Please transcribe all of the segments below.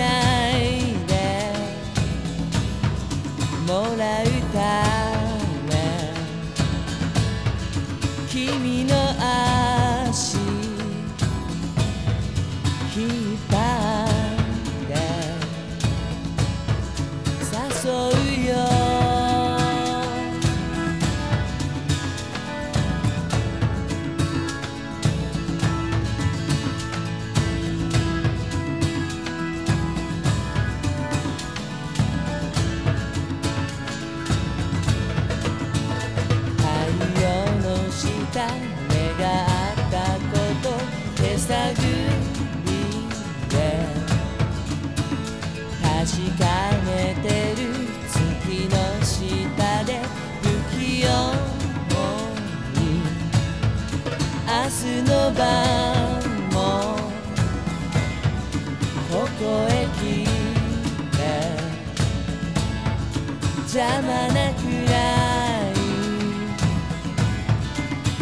ないでもらうため君の確かめてる月の下で不器用に明日の晩もここへ来て邪魔なくらい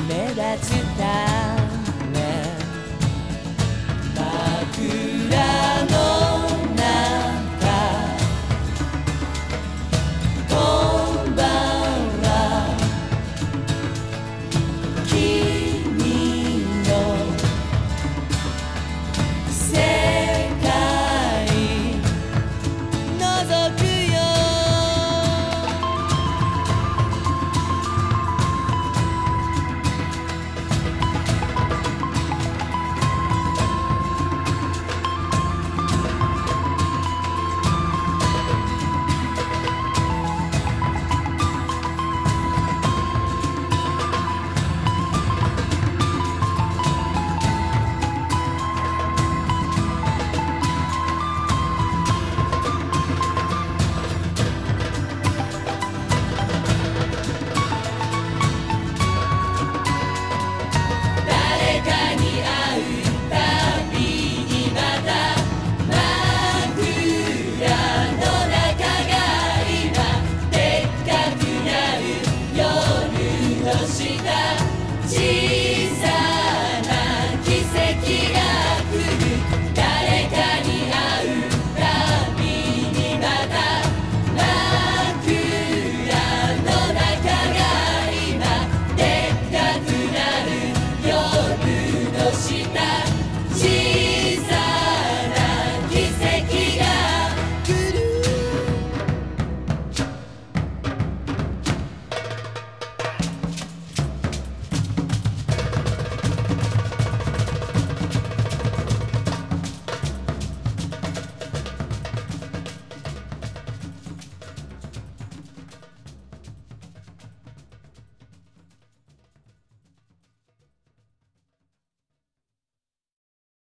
目立つ太 see.